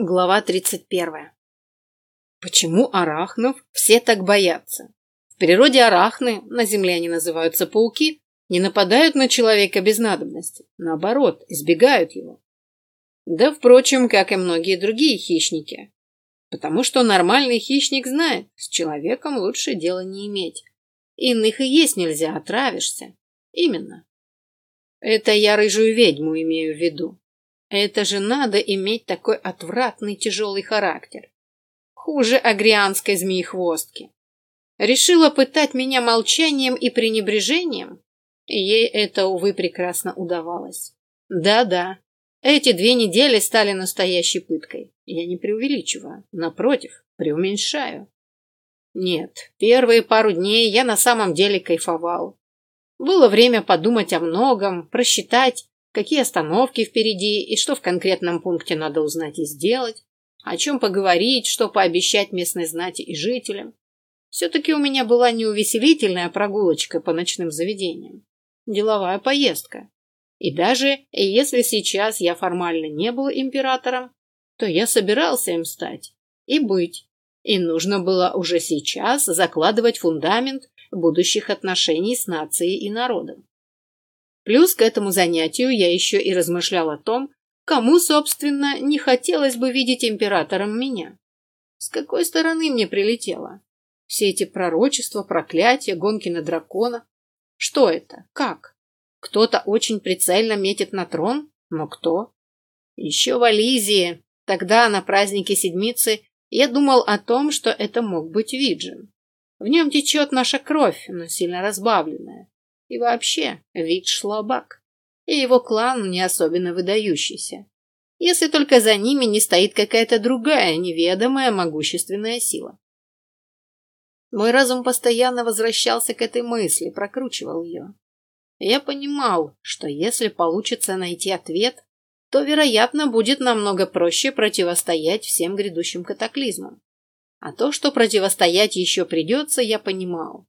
Глава 31. Почему арахнов все так боятся? В природе арахны, на земле они называются пауки, не нападают на человека без надобности. Наоборот, избегают его. Да, впрочем, как и многие другие хищники. Потому что нормальный хищник знает, с человеком лучше дела не иметь. Иных и есть нельзя, отравишься. Именно. Это я рыжую ведьму имею в виду. Это же надо иметь такой отвратный тяжелый характер. Хуже агрианской змеихвостки. Решила пытать меня молчанием и пренебрежением? Ей это, увы, прекрасно удавалось. Да-да, эти две недели стали настоящей пыткой. Я не преувеличиваю, напротив, преуменьшаю. Нет, первые пару дней я на самом деле кайфовал. Было время подумать о многом, просчитать, какие остановки впереди и что в конкретном пункте надо узнать и сделать, о чем поговорить, что пообещать местной знати и жителям. Все-таки у меня была не увеселительная прогулочка по ночным заведениям, деловая поездка. И даже если сейчас я формально не был императором, то я собирался им стать и быть. И нужно было уже сейчас закладывать фундамент будущих отношений с нацией и народом. Плюс к этому занятию я еще и размышлял о том, кому, собственно, не хотелось бы видеть императором меня. С какой стороны мне прилетело? Все эти пророчества, проклятия, гонки на дракона. Что это? Как? Кто-то очень прицельно метит на трон? Но кто? Еще в Ализии, тогда на празднике Седмицы, я думал о том, что это мог быть Виджин. В нем течет наша кровь, но сильно разбавленная. И вообще, вид шлабак. И его клан не особенно выдающийся. Если только за ними не стоит какая-то другая, неведомая, могущественная сила. Мой разум постоянно возвращался к этой мысли, прокручивал ее. Я понимал, что если получится найти ответ, то, вероятно, будет намного проще противостоять всем грядущим катаклизмам. А то, что противостоять еще придется, я понимал.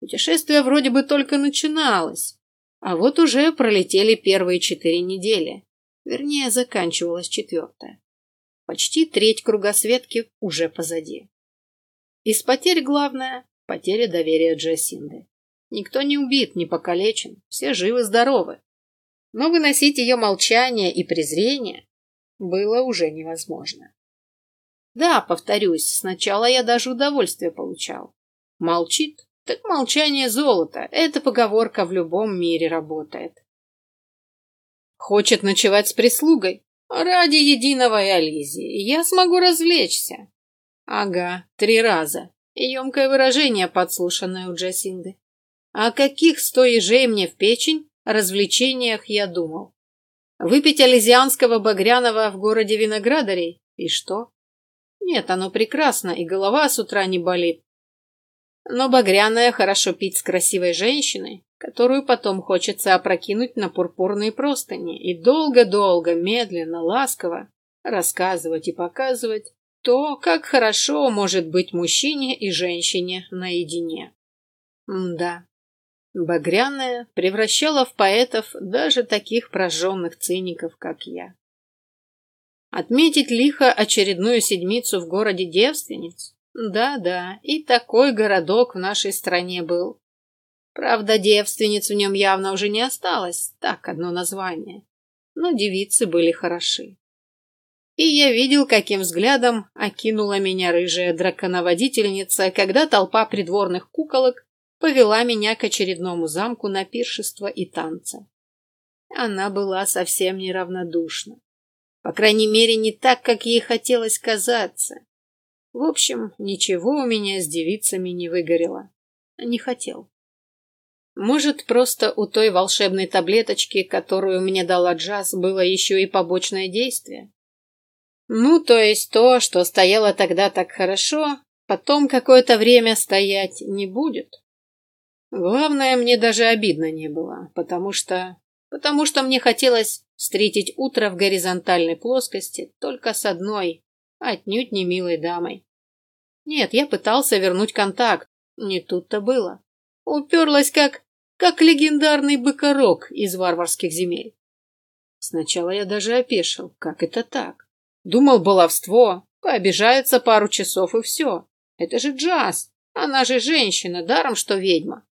Путешествие вроде бы только начиналось, а вот уже пролетели первые четыре недели. Вернее, заканчивалась четвертая. Почти треть кругосветки уже позади. Из потерь главное – потеря доверия Джасинды. Никто не убит, не покалечен, все живы-здоровы. Но выносить ее молчание и презрение было уже невозможно. Да, повторюсь, сначала я даже удовольствие получал. Молчит, так молчание золото. Эта поговорка в любом мире работает. Хочет ночевать с прислугой? Ради единого Ализии. Я смогу развлечься. Ага, три раза. Емкое выражение, подслушанное у Джасинды. О каких сто ежей мне в печень развлечениях я думал? Выпить ализианского багряного в городе виноградарей? И что? Нет, оно прекрасно, и голова с утра не болит. Но багряное хорошо пить с красивой женщиной, которую потом хочется опрокинуть на пурпурные простыни и долго-долго, медленно, ласково рассказывать и показывать то, как хорошо может быть мужчине и женщине наедине. М да, багряное превращало в поэтов даже таких прожженных циников, как я. Отметить лихо очередную седмицу в городе девственниц да-да, и такой городок в нашей стране был. Правда, девственниц в нем явно уже не осталось, так одно название. Но девицы были хороши. И я видел, каким взглядом окинула меня рыжая драконоводительница, когда толпа придворных куколок повела меня к очередному замку на пиршество и танцы. Она была совсем неравнодушна. По крайней мере, не так, как ей хотелось казаться. В общем, ничего у меня с девицами не выгорело. Не хотел. Может, просто у той волшебной таблеточки, которую мне дала Джаз, было еще и побочное действие? Ну, то есть то, что стояло тогда так хорошо, потом какое-то время стоять не будет. Главное, мне даже обидно не было, потому что... Потому что мне хотелось встретить утро в горизонтальной плоскости только с одной, Отнюдь не милой дамой. Нет, я пытался вернуть контакт. Не тут-то было. Уперлась как... как легендарный быкорог из варварских земель. Сначала я даже опешил. Как это так? Думал, баловство, пообижается пару часов и все. Это же джаз, она же женщина, даром что ведьма.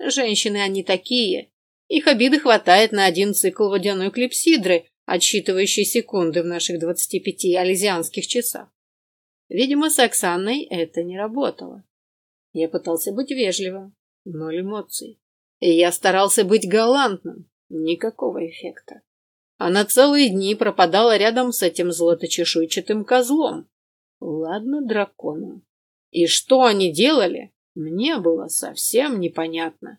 Женщины они такие. Их обиды хватает на один цикл водяной клипсидры, отсчитывающей секунды в наших 25 ализианских часах. Видимо, с Оксаной это не работало. Я пытался быть вежливым, ноль эмоций. И я старался быть галантным, никакого эффекта. Она целые дни пропадала рядом с этим золоточешуйчатым козлом. Ладно, драконом. И что они делали, мне было совсем непонятно.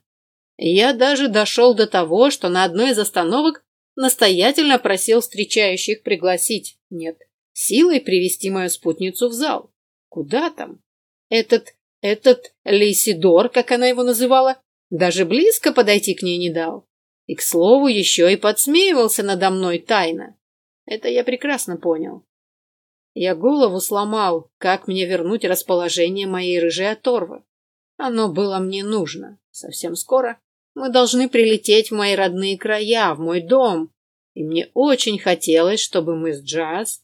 Я даже дошел до того, что на одной из остановок настоятельно просил встречающих пригласить, нет, силой привести мою спутницу в зал. Куда там? Этот, этот Лейсидор, как она его называла, даже близко подойти к ней не дал. И, к слову, еще и подсмеивался надо мной тайно. Это я прекрасно понял. Я голову сломал, как мне вернуть расположение моей рыжей оторвы. Оно было мне нужно. Совсем скоро мы должны прилететь в мои родные края, в мой дом. И мне очень хотелось, чтобы мы с Джаз...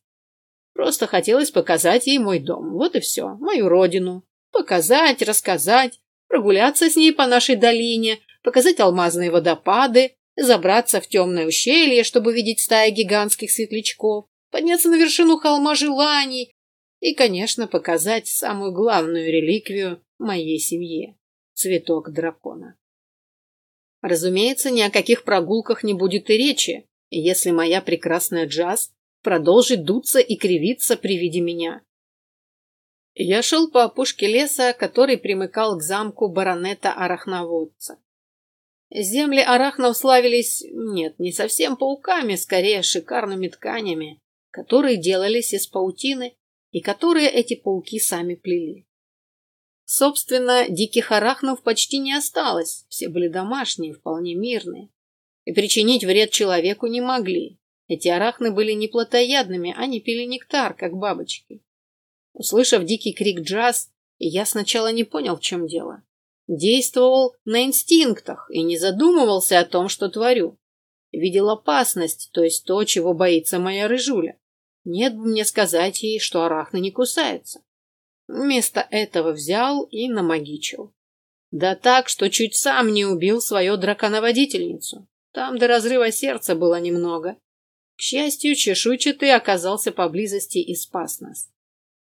Просто хотелось показать ей мой дом. Вот и все. Мою родину. Показать, рассказать, прогуляться с ней по нашей долине, показать алмазные водопады, забраться в темное ущелье, чтобы видеть стаи гигантских светлячков, подняться на вершину холма желаний и, конечно, показать самую главную реликвию моей семье – цветок дракона. Разумеется, ни о каких прогулках не будет и речи, если моя прекрасная Джаз продолжит дуться и кривиться при виде меня. Я шел по опушке леса, который примыкал к замку баронета Арахноводца. Земли арахнов славились, нет, не совсем пауками, скорее шикарными тканями, которые делались из паутины и которые эти пауки сами плели. Собственно, диких арахнов почти не осталось, все были домашние, вполне мирные, и причинить вред человеку не могли. Эти арахны были не плотоядными, они пили нектар, как бабочки. Услышав дикий крик джаз, я сначала не понял, в чем дело. Действовал на инстинктах и не задумывался о том, что творю. Видел опасность, то есть то, чего боится моя рыжуля. Нет бы мне сказать ей, что арахна не кусается. Вместо этого взял и намагичил. Да так, что чуть сам не убил свою драконоводительницу. Там до разрыва сердца было немного. К счастью, чешуйчатый оказался поблизости и спас нас.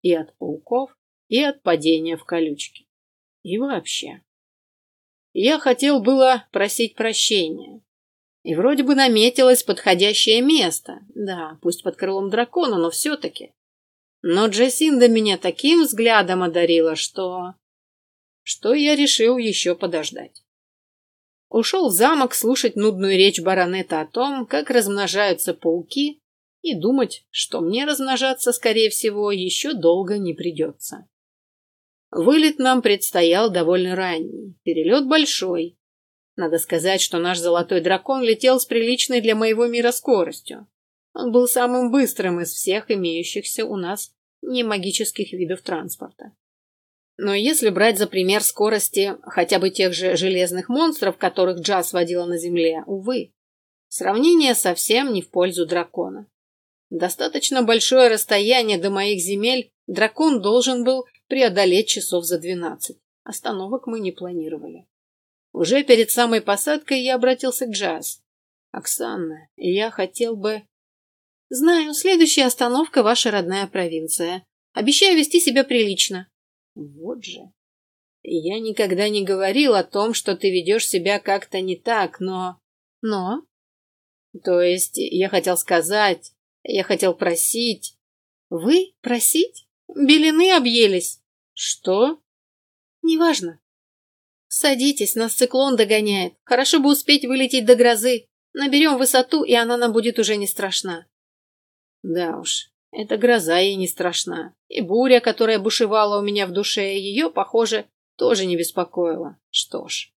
И от пауков, и от падения в колючки. И вообще. Я хотел было просить прощения, и вроде бы наметилось подходящее место. Да, пусть под крылом дракона, но все-таки. Но Джасинда меня таким взглядом одарила, что... Что я решил еще подождать. Ушел в замок слушать нудную речь баронета о том, как размножаются пауки, и думать, что мне размножаться, скорее всего, еще долго не придется. Вылет нам предстоял довольно ранний, перелет большой, надо сказать, что наш золотой дракон летел с приличной для моего мира скоростью. Он был самым быстрым из всех имеющихся у нас немагических видов транспорта. Но если брать за пример скорости хотя бы тех же железных монстров, которых Джаз водила на Земле, увы, сравнение совсем не в пользу дракона. Достаточно большое расстояние до моих земель дракон должен был преодолеть часов за двенадцать. Остановок мы не планировали. Уже перед самой посадкой я обратился к Джаз. «Оксана, я хотел бы...» «Знаю, следующая остановка — ваша родная провинция. Обещаю вести себя прилично». «Вот же. Я никогда не говорил о том, что ты ведешь себя как-то не так, но...» «Но?» «То есть я хотел сказать, я хотел просить...» «Вы? Просить? Белины объелись». «Что?» «Неважно. «Садитесь, нас циклон догоняет. Хорошо бы успеть вылететь до грозы. Наберем высоту, и она нам будет уже не страшна». Да уж, эта гроза ей не страшна. И буря, которая бушевала у меня в душе, ее, похоже, тоже не беспокоила. Что ж.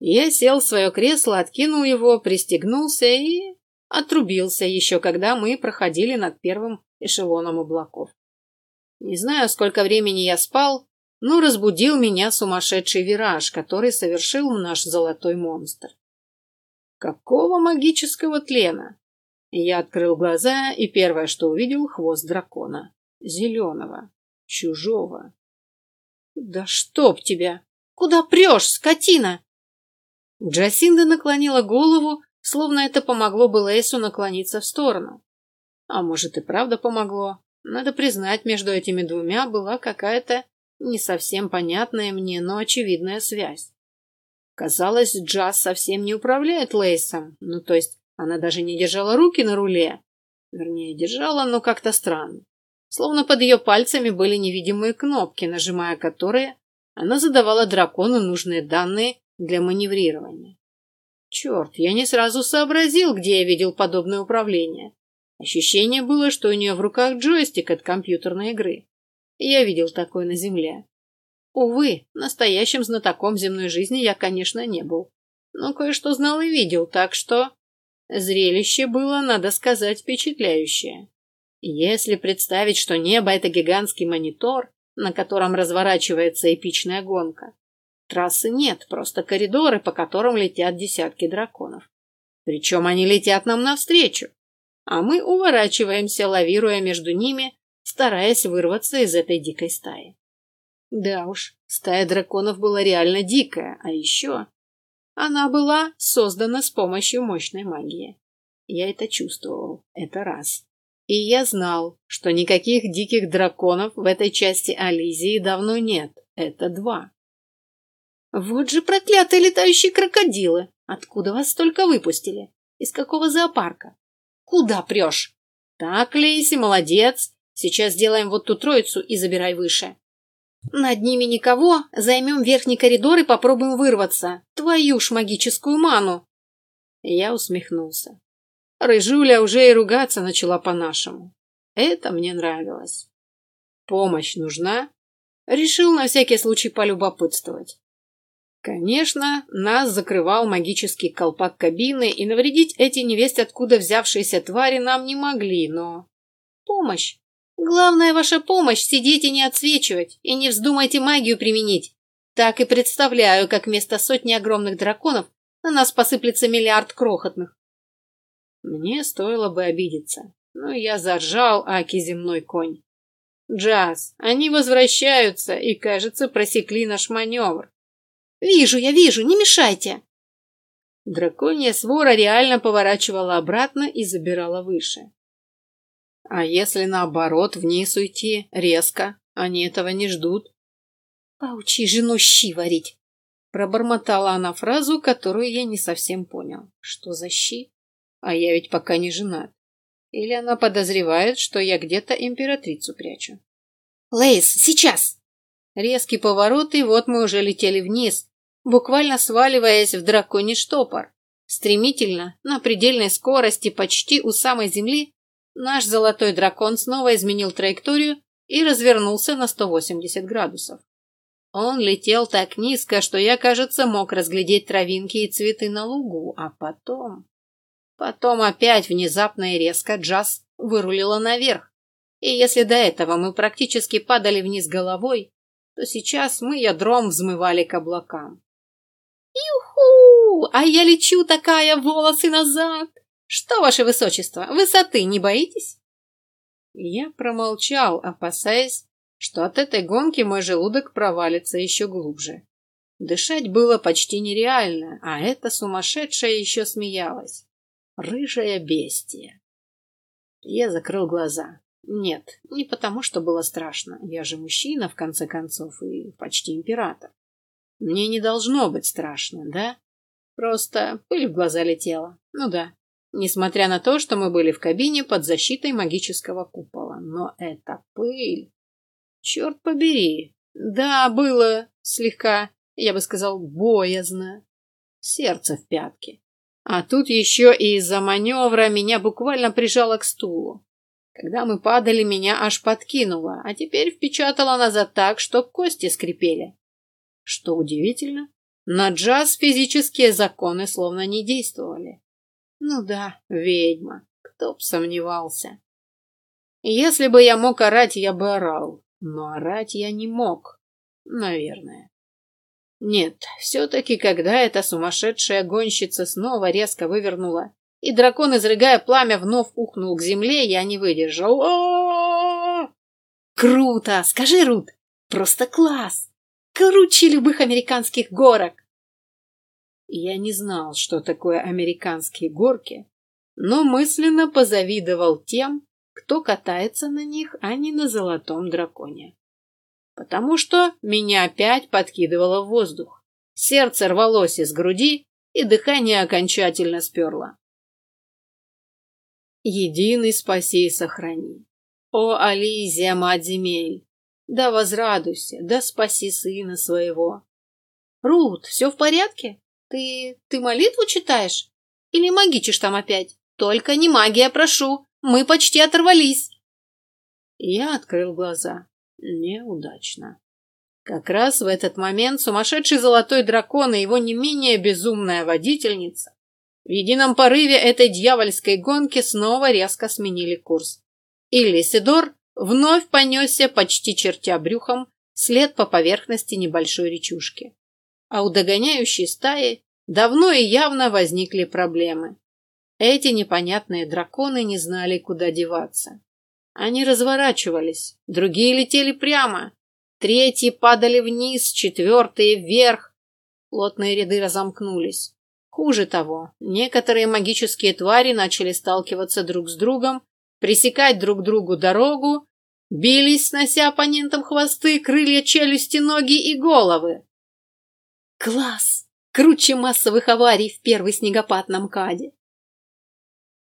Я сел в свое кресло, откинул его, пристегнулся и отрубился еще, когда мы проходили над первым эшелоном облаков. Не знаю, сколько времени я спал, но разбудил меня сумасшедший вираж, который совершил наш золотой монстр. Какого магического тлена? Я открыл глаза, и первое, что увидел, хвост дракона. Зеленого. Чужого. «Да чтоб тебя! Куда прешь, скотина?» Джасинда наклонила голову, словно это помогло бы Лейсу наклониться в сторону. А может и правда помогло. Надо признать, между этими двумя была какая-то не совсем понятная мне, но очевидная связь. Казалось, Джаз совсем не управляет Лейсом, ну то есть она даже не держала руки на руле. Вернее, держала, но как-то странно. Словно под ее пальцами были невидимые кнопки, нажимая которые она задавала дракону нужные данные для маневрирования. Черт, я не сразу сообразил, где я видел подобное управление. Ощущение было, что у нее в руках джойстик от компьютерной игры. Я видел такое на Земле. Увы, настоящим знатоком земной жизни я, конечно, не был. Но кое-что знал и видел, так что... Зрелище было, надо сказать, впечатляющее. Если представить, что небо — это гигантский монитор, на котором разворачивается эпичная гонка, трассы нет, просто коридоры, по которым летят десятки драконов. Причем они летят нам навстречу, а мы уворачиваемся, лавируя между ними, стараясь вырваться из этой дикой стаи. Да уж, стая драконов была реально дикая, а еще она была создана с помощью мощной магии. Я это чувствовал, это раз. И я знал, что никаких диких драконов в этой части Ализии давно нет, это два. Вот же проклятые летающие крокодилы! Откуда вас столько выпустили? Из какого зоопарка? Куда прешь? Так, Лейси, молодец. Сейчас сделаем вот ту троицу и забирай выше. Над ними никого, займем верхний коридор и попробуем вырваться. Твою ж магическую ману!» Я усмехнулся. Рыжуля уже и ругаться начала по-нашему. Это мне нравилось. Помощь нужна? Решил на всякий случай полюбопытствовать. Конечно, нас закрывал магический колпак кабины, и навредить эти невесть откуда взявшиеся твари нам не могли, но... Помощь. Главная ваша помощь — сидеть и не отсвечивать, и не вздумайте магию применить. Так и представляю, как вместо сотни огромных драконов на нас посыплется миллиард крохотных. Мне стоило бы обидеться, но я заржал Аки земной конь. Джаз, они возвращаются и, кажется, просекли наш маневр. Вижу, я вижу, не мешайте. Драконья свора реально поворачивала обратно и забирала выше. А если наоборот вниз уйти, резко, они этого не ждут. Поучи жену щи варить. Пробормотала она фразу, которую я не совсем понял. Что за щи? А я ведь пока не женат. Или она подозревает, что я где-то императрицу прячу. Лейс, сейчас! Резкий поворот, и вот мы уже летели вниз, буквально сваливаясь в драконий штопор. Стремительно, на предельной скорости, почти у самой земли, Наш золотой дракон снова изменил траекторию и развернулся на 180 градусов. Он летел так низко, что я, кажется, мог разглядеть травинки и цветы на лугу, а потом... Потом опять внезапно и резко джаз вырулила наверх. И если до этого мы практически падали вниз головой, то сейчас мы ядром взмывали к облакам. «Юху! А я лечу такая, волосы назад!» Что, ваше высочество, высоты не боитесь? Я промолчал, опасаясь, что от этой гонки мой желудок провалится еще глубже. Дышать было почти нереально, а эта сумасшедшая еще смеялась. Рыжая бестия. Я закрыл глаза. Нет, не потому, что было страшно. Я же мужчина, в конце концов, и почти император. Мне не должно быть страшно, да? Просто пыль в глаза летела. Ну да, несмотря на то, что мы были в кабине под защитой магического купола. Но это пыль... Черт побери! Да, было слегка, я бы сказал, боязно. Сердце в пятке. А тут еще и из-за маневра меня буквально прижало к стулу. Когда мы падали, меня аж подкинуло, а теперь впечатало назад так, что кости скрипели. Что удивительно, на джаз физические законы словно не действовали. Ну да, ведьма. Кто б сомневался. Если бы я мог орать, я бы орал. Но орать я не мог. Наверное. Нет, все-таки, когда эта сумасшедшая гонщица снова резко вывернула и дракон, изрыгая пламя, вновь ухнул к земле, я не выдержал. Круто! Скажи, Рут, просто класс! Круче любых американских горок! Я не знал, что такое американские горки, но мысленно позавидовал тем, кто катается на них, а не на золотом драконе. Потому что меня опять подкидывало в воздух. Сердце рвалось из груди, и дыхание окончательно сперло. Единый спаси и сохрани. О, Ализия, мать земель! Да возрадуйся, да спаси сына своего. Рут, все в порядке? Ты... ты молитву читаешь? Или магичишь там опять? Только не магия, прошу. Мы почти оторвались. Я открыл глаза. Неудачно. Как раз в этот момент сумасшедший золотой дракон и его не менее безумная водительница в едином порыве этой дьявольской гонки снова резко сменили курс. И Лисидор вновь понесся, почти чертя брюхом, след по поверхности небольшой речушки. А у догоняющей стаи давно и явно возникли проблемы. Эти непонятные драконы не знали, куда деваться. Они разворачивались, другие летели прямо, третьи падали вниз, четвертые вверх. Плотные ряды разомкнулись. Хуже того, некоторые магические твари начали сталкиваться друг с другом, пресекать друг другу дорогу, бились, снося оппонентам хвосты, крылья, челюсти, ноги и головы. Класс! Круче массовых аварий в первый снегопад на МКАДе.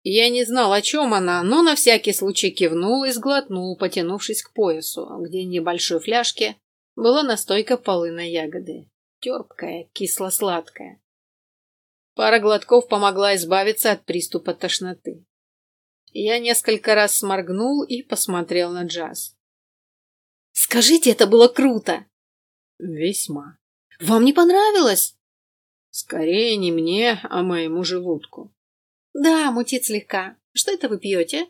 Я не знал, о чем она, но на всякий случай кивнул и сглотнул, потянувшись к поясу, где в небольшой фляжке была настойка полыной ягоды. Терпкая, кисло-сладкая. Пара глотков помогла избавиться от приступа тошноты. Я несколько раз сморгнул и посмотрел на джаз. «Скажите, это было круто!» «Весьма». «Вам не понравилось?» «Скорее не мне, а моему желудку». Да, мутит слегка. Что это вы пьете?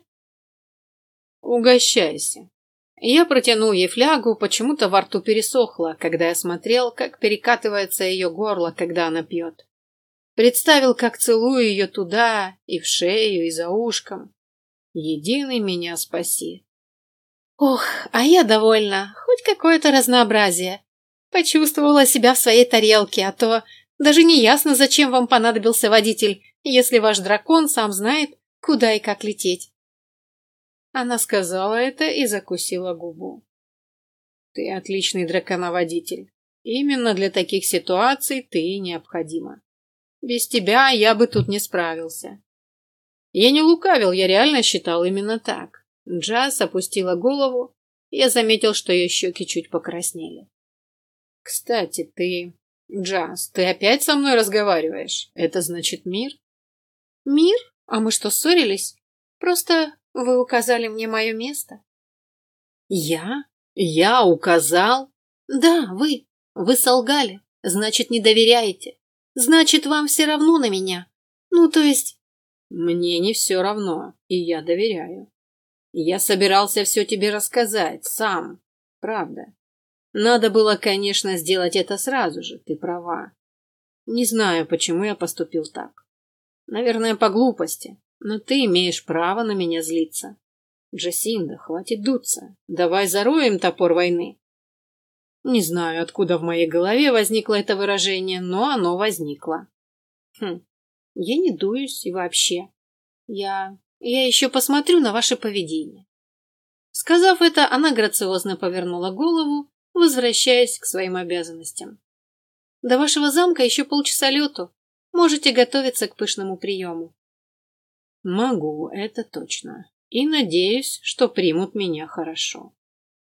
Угощайся. Я протянул ей флягу, почему-то во рту пересохло, когда я смотрел, как перекатывается ее горло, когда она пьет. Представил, как целую ее туда, и в шею, и за ушком. Единый меня спаси. Ох, а я довольна. Хоть какое-то разнообразие. Почувствовала себя в своей тарелке, а то даже не ясно, зачем вам понадобился водитель если ваш дракон сам знает, куда и как лететь. Она сказала это и закусила губу. Ты отличный драконоводитель. Именно для таких ситуаций ты необходима. Без тебя я бы тут не справился. Я не лукавил, я реально считал именно так. Джаз опустила голову, я заметил, что ее щеки чуть покраснели. Кстати, ты... Джаз, ты опять со мной разговариваешь? Это значит мир? Мир? А мы что, ссорились? Просто вы указали мне мое место. Я? Я указал? Да, вы. Вы солгали. Значит, не доверяете. Значит, вам все равно на меня. Ну, то есть... Мне не все равно, и я доверяю. Я собирался все тебе рассказать, сам. Правда. Надо было, конечно, сделать это сразу же, ты права. Не знаю, почему я поступил так. Наверное, по глупости. Но ты имеешь право на меня злиться. Джасинда, хватит дуться. Давай зароем топор войны. Не знаю, откуда в моей голове возникло это выражение, но оно возникло. Хм, я не дуюсь и вообще. Я... я еще посмотрю на ваше поведение. Сказав это, она грациозно повернула голову, возвращаясь к своим обязанностям. До вашего замка еще полчаса лету. Можете готовиться к пышному приему. Могу, это точно. И надеюсь, что примут меня хорошо.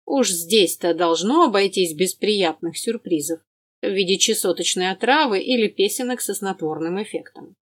Уж здесь-то должно обойтись без приятных сюрпризов в виде чесоточной отравы или песенок со снотворным эффектом.